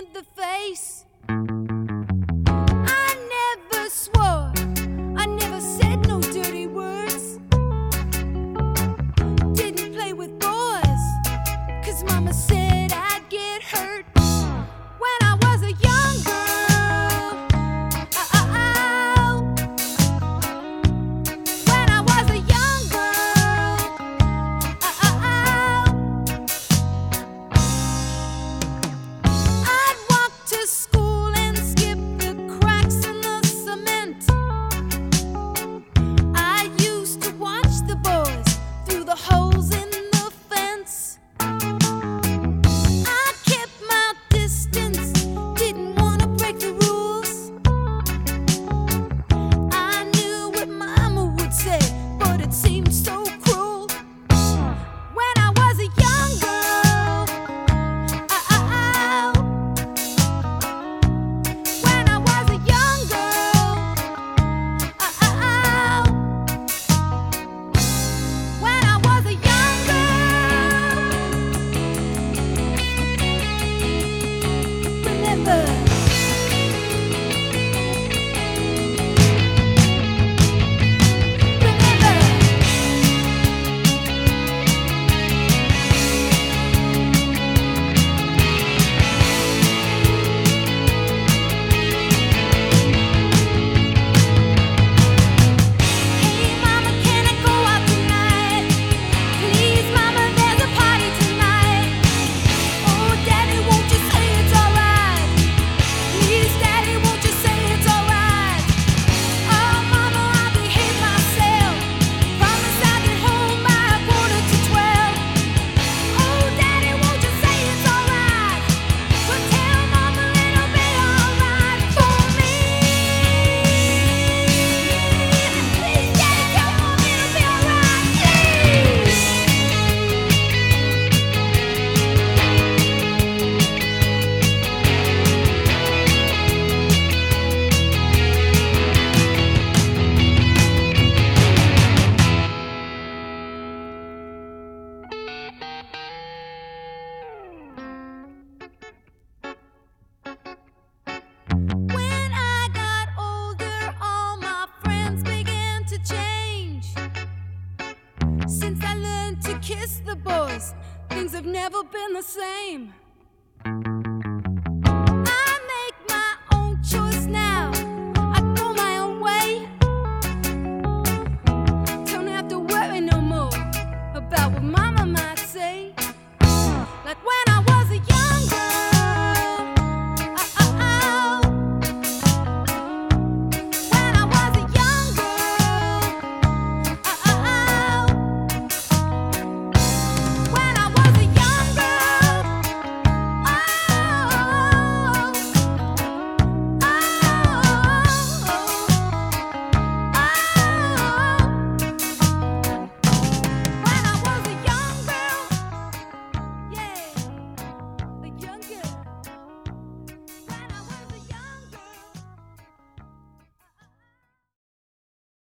in the face. I never swore, I never said no dirty words. Didn't play with boys, cause mama said. kiss the boys. Things have never been the same.